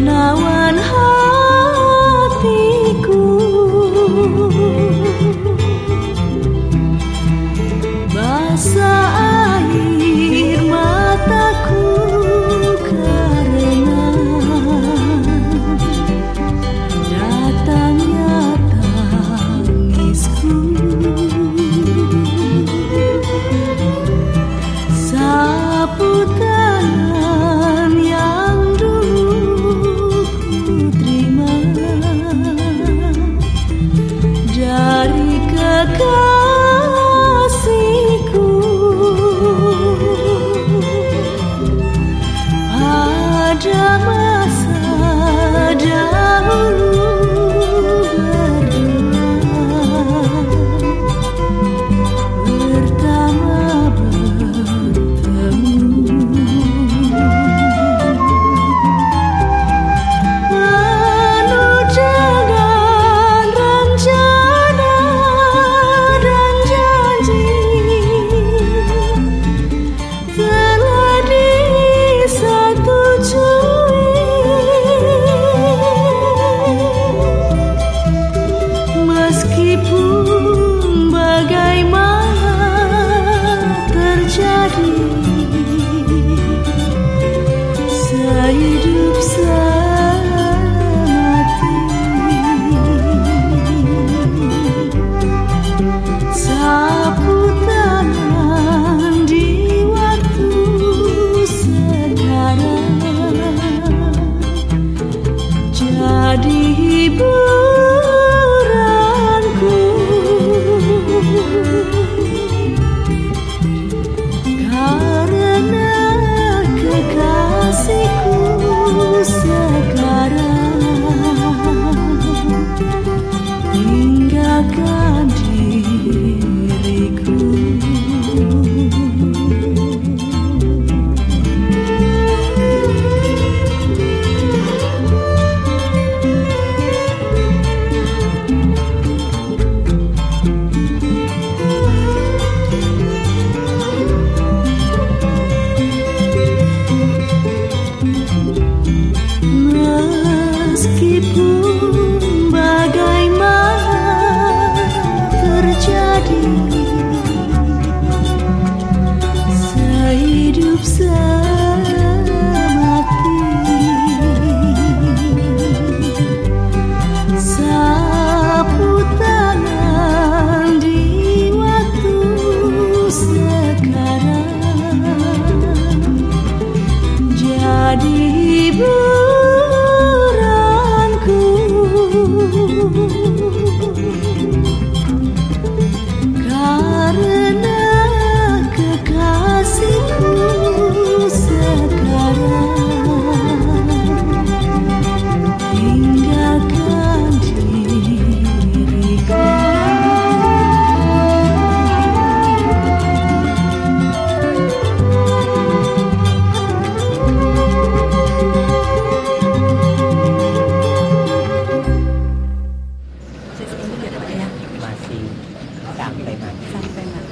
menawar. hingga ke Pak ya? Masih sampai mati. Sampai mati.